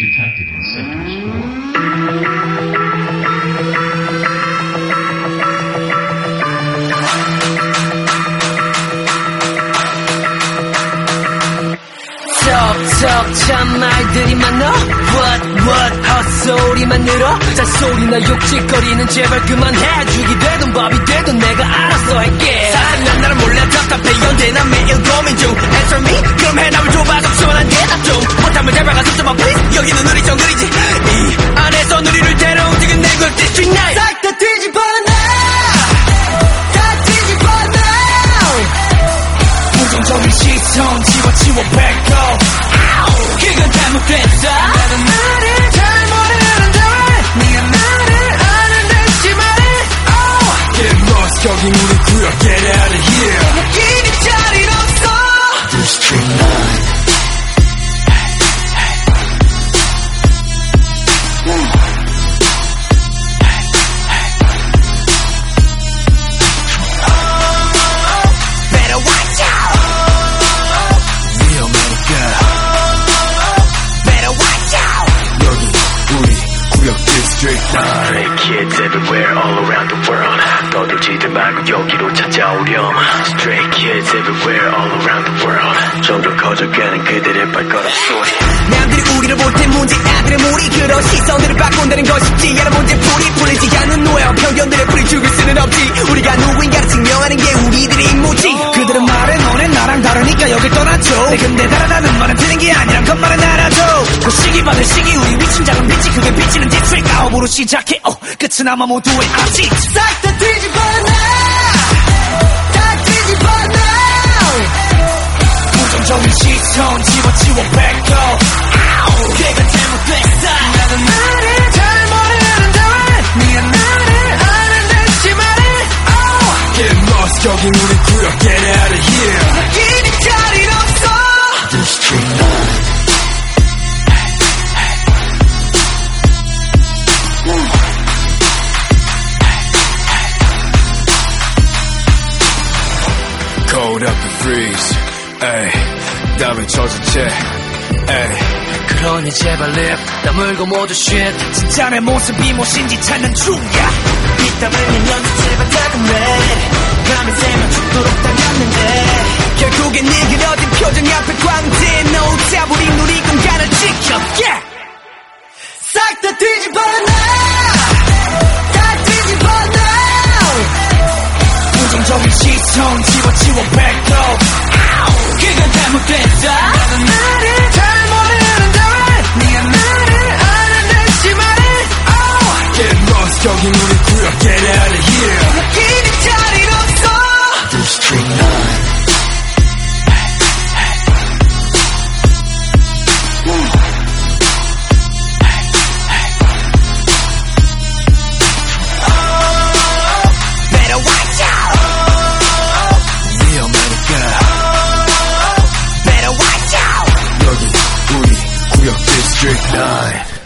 detected in secondary 첩첩참 말들이 많아. What what 헛소리만 늘어. 잔소리나 욕짓거리는 제발 그만해. 죽이 되든 밥이 되든 내가 알아서 할게. 사랑난 나를 몰래 답답해. 연대 난 매일 고민 중. Answer me. 그럼 해답을 줘 여기는 우리 정글이지. 이 안에서 우리를 데려 움직인 내걸 District 9 싹다 뒤집어 놔다 뒤집어 놔 부정적인 시선 지워치워 back 9 Stray kids everywhere all around the world. 떠들지들 말고 여기로 찾아오렴. Stray kids everywhere all around the world. 점점 커져가는 그들의 발걸음 소리. 남들이 우리를 볼 때 문제 아들의 무리 그런 시선들을 바꾼다는 것이지. 여러 문제 풀이 풀리지 않는 노예와 편견들의 풀이 죽을 수는 없지. 우리가 누구인가를 증명하는 게 우리들의 임무지 아홉으로 시작해. 어, 끝은 아마 모두의 아지. 싹다 뒤집어 놔다 뒤집어 놔 부정적인 시선 지워치워 back up 걔가 잘못됐어. 나는 나를 잘 모르는데 네가 나를 아는 듯이 말해. Oh. Get lost 여긴 우리 구역 Get out of here 웃기는 자리 없어 District 9 Cold up the freeze. 에이 땀에 젖은 채 에이 그러니 제발 립 다물고 모두 shit. 진짜 내 모습이 무엇인지 찾는 중이야. 이따 면 연주 제발 다금 부정적인 시선 집어치워 back up God.